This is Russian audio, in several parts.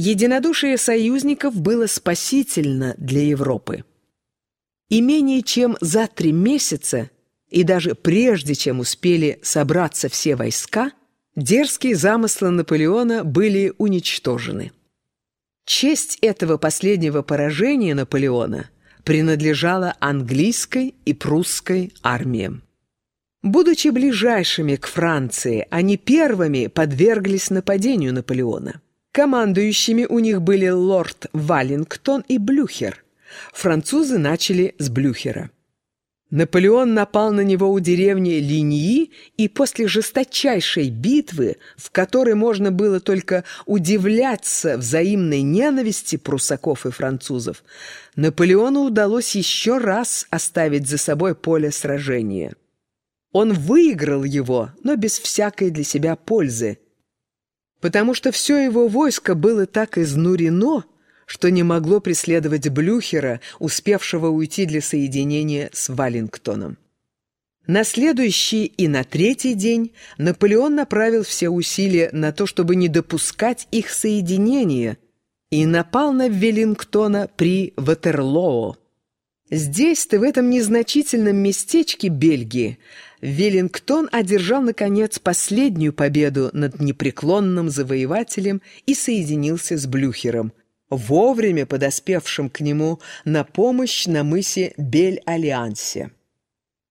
Единодушие союзников было спасительно для Европы. И менее чем за три месяца, и даже прежде чем успели собраться все войска, дерзкие замыслы Наполеона были уничтожены. Честь этого последнего поражения Наполеона принадлежала английской и прусской армиям. Будучи ближайшими к Франции, они первыми подверглись нападению Наполеона. Командующими у них были лорд Валлингтон и Блюхер. Французы начали с Блюхера. Наполеон напал на него у деревни Линьи, и после жесточайшей битвы, в которой можно было только удивляться взаимной ненависти прусаков и французов, Наполеону удалось еще раз оставить за собой поле сражения. Он выиграл его, но без всякой для себя пользы, потому что все его войско было так изнурено, что не могло преследовать Блюхера, успевшего уйти для соединения с Валлингтоном. На следующий и на третий день Наполеон направил все усилия на то, чтобы не допускать их соединения, и напал на Веллингтона при Ватерлоо. Здесь-то, в этом незначительном местечке Бельгии, Веллингтон одержал, наконец, последнюю победу над непреклонным завоевателем и соединился с Блюхером, вовремя подоспевшим к нему на помощь на мысе Бель-Альянсе.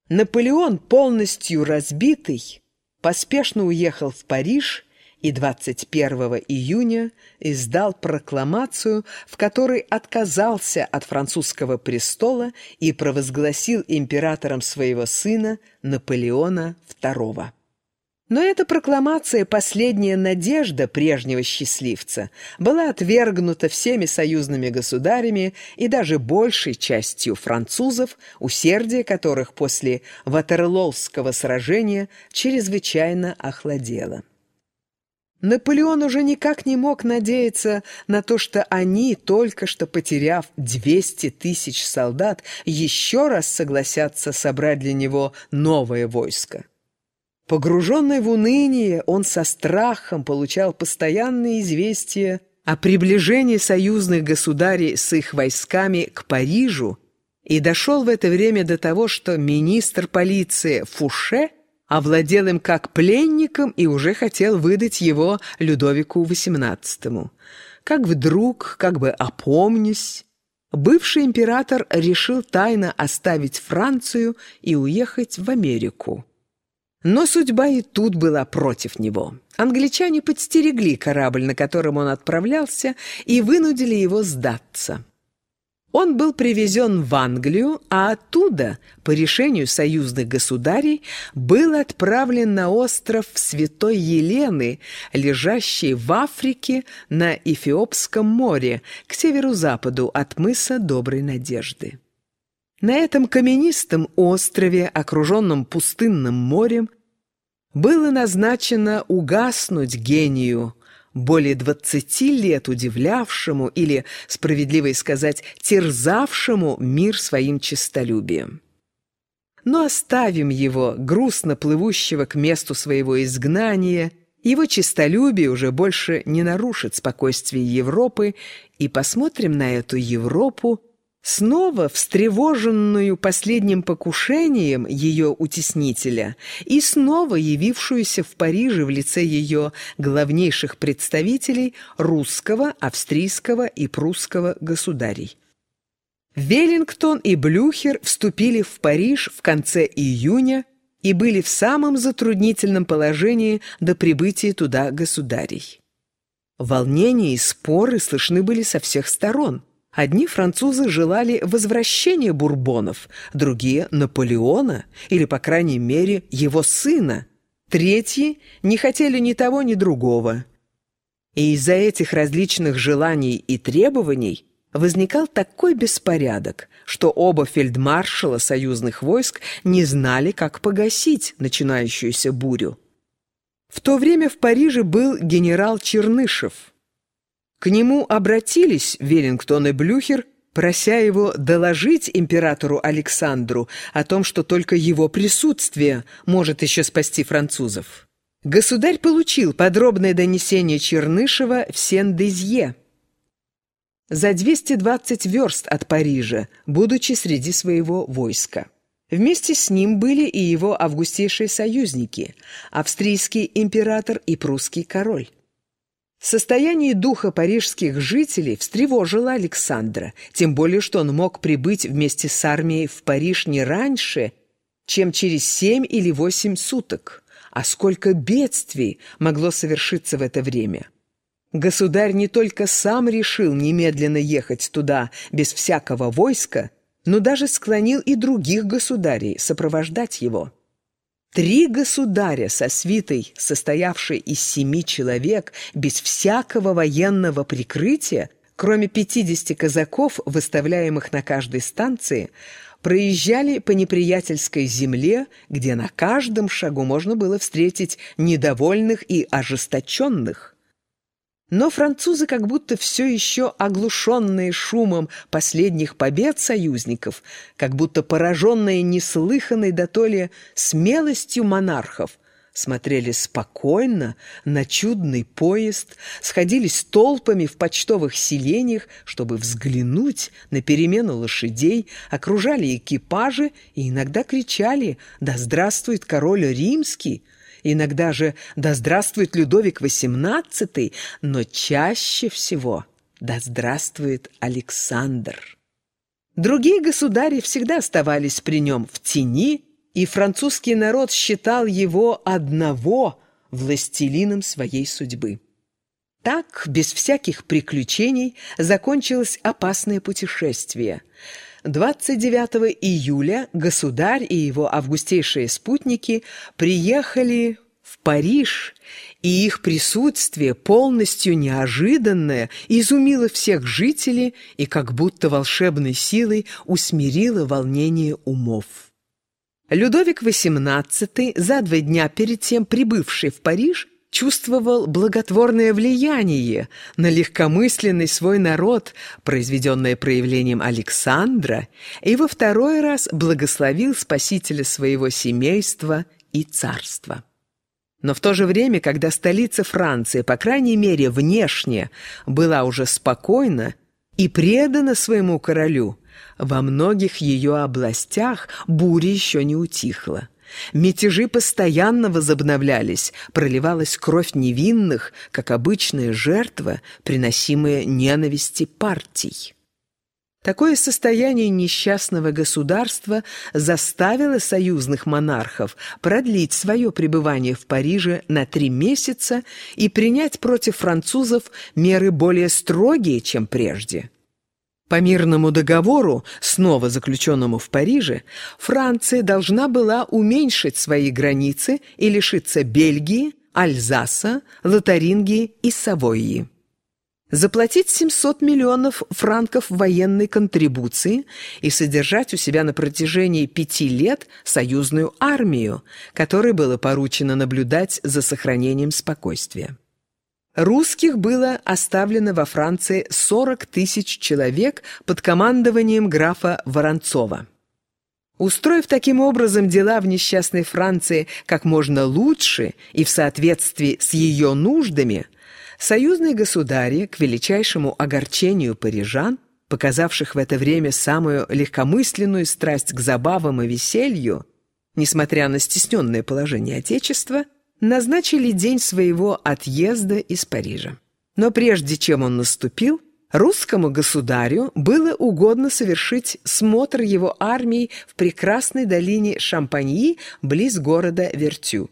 Наполеон, полностью разбитый, поспешно уехал в Париж и 21 июня издал прокламацию, в которой отказался от французского престола и провозгласил императором своего сына Наполеона II. Но эта прокламация, последняя надежда прежнего счастливца, была отвергнута всеми союзными государями и даже большей частью французов, усердие которых после Ватерлоуского сражения чрезвычайно охладело. Наполеон уже никак не мог надеяться на то, что они, только что потеряв 200 тысяч солдат, еще раз согласятся собрать для него новое войско. Погруженный в уныние, он со страхом получал постоянные известия о приближении союзных государей с их войсками к Парижу и дошел в это время до того, что министр полиции Фуше – овладел им как пленником и уже хотел выдать его Людовику XVIII. Как вдруг, как бы опомнись, бывший император решил тайно оставить Францию и уехать в Америку. Но судьба и тут была против него. Англичане подстерегли корабль, на котором он отправлялся, и вынудили его сдаться. Он был привезен в Англию, а оттуда, по решению союзных государей, был отправлен на остров Святой Елены, лежащий в Африке на Эфиопском море, к северу-западу от мыса Доброй Надежды. На этом каменистом острове, окруженном пустынным морем, было назначено угаснуть гению более двадцати лет удивлявшему или, справедливо сказать, терзавшему мир своим честолюбием. Но оставим его, грустно плывущего к месту своего изгнания, его честолюбие уже больше не нарушит спокойствие Европы, и посмотрим на эту Европу снова встревоженную последним покушением ее утеснителя и снова явившуюся в Париже в лице ее главнейших представителей русского, австрийского и прусского государей. Веллингтон и Блюхер вступили в Париж в конце июня и были в самом затруднительном положении до прибытия туда государей. Волнения и споры слышны были со всех сторон – Одни французы желали возвращения бурбонов, другие – Наполеона, или, по крайней мере, его сына. Третьи не хотели ни того, ни другого. И из-за этих различных желаний и требований возникал такой беспорядок, что оба фельдмаршала союзных войск не знали, как погасить начинающуюся бурю. В то время в Париже был генерал Чернышев – к нему обратились Веллингтон и Блюхер, прося его доложить императору Александру о том, что только его присутствие может еще спасти французов. Государь получил подробное донесение Чернышева в Сен-Дезье. за 220 верст от Парижа, будучи среди своего войска. Вместе с ним были и его августейшие союзники – австрийский император и прусский король. Состояние духа парижских жителей встревожило Александра, тем более что он мог прибыть вместе с армией в Париж не раньше, чем через семь или восемь суток. А сколько бедствий могло совершиться в это время! Государь не только сам решил немедленно ехать туда без всякого войска, но даже склонил и других государей сопровождать его. Три государя со свитой, состоявшей из семи человек, без всякого военного прикрытия, кроме 50 казаков, выставляемых на каждой станции, проезжали по неприятельской земле, где на каждом шагу можно было встретить недовольных и ожесточенных. Но французы, как будто все еще оглушенные шумом последних побед союзников, как будто пораженные неслыханной дотоле смелостью монархов, смотрели спокойно на чудный поезд, сходились толпами в почтовых селениях, чтобы взглянуть на перемену лошадей, окружали экипажи и иногда кричали «Да здравствует король римский!» Иногда же «Да здравствует Людовик XVIII», но чаще всего «Да здравствует Александр». Другие государи всегда оставались при нем в тени, и французский народ считал его одного властелином своей судьбы. Так, без всяких приключений, закончилось опасное путешествие. 29 июля государь и его августейшие спутники приехали в Париж, и их присутствие, полностью неожиданное, изумило всех жителей и как будто волшебной силой усмирило волнение умов. Людовик XVIII, за два дня перед тем прибывший в Париж, чувствовал благотворное влияние на легкомысленный свой народ, произведенное проявлением Александра, и во второй раз благословил спасителя своего семейства и царства. Но в то же время, когда столица Франции, по крайней мере внешне, была уже спокойна и предана своему королю, во многих ее областях буря еще не утихла. Мятежи постоянно возобновлялись, проливалась кровь невинных, как обычная жертва, приносимая ненависти партий. Такое состояние несчастного государства заставило союзных монархов продлить свое пребывание в Париже на три месяца и принять против французов меры более строгие, чем прежде. По мирному договору, снова заключенному в Париже, Франция должна была уменьшить свои границы и лишиться Бельгии, Альзаса, Лотарингии и Савойи. Заплатить 700 миллионов франков военной контрибуции и содержать у себя на протяжении пяти лет союзную армию, которой было поручено наблюдать за сохранением спокойствия. Русских было оставлено во Франции 40 тысяч человек под командованием графа Воронцова. Устроив таким образом дела в несчастной Франции как можно лучше и в соответствии с ее нуждами, союзные государи, к величайшему огорчению парижан, показавших в это время самую легкомысленную страсть к забавам и веселью, несмотря на стесненное положение Отечества – назначили день своего отъезда из Парижа. Но прежде чем он наступил, русскому государю было угодно совершить смотр его армии в прекрасной долине Шампаньи близ города Вертю.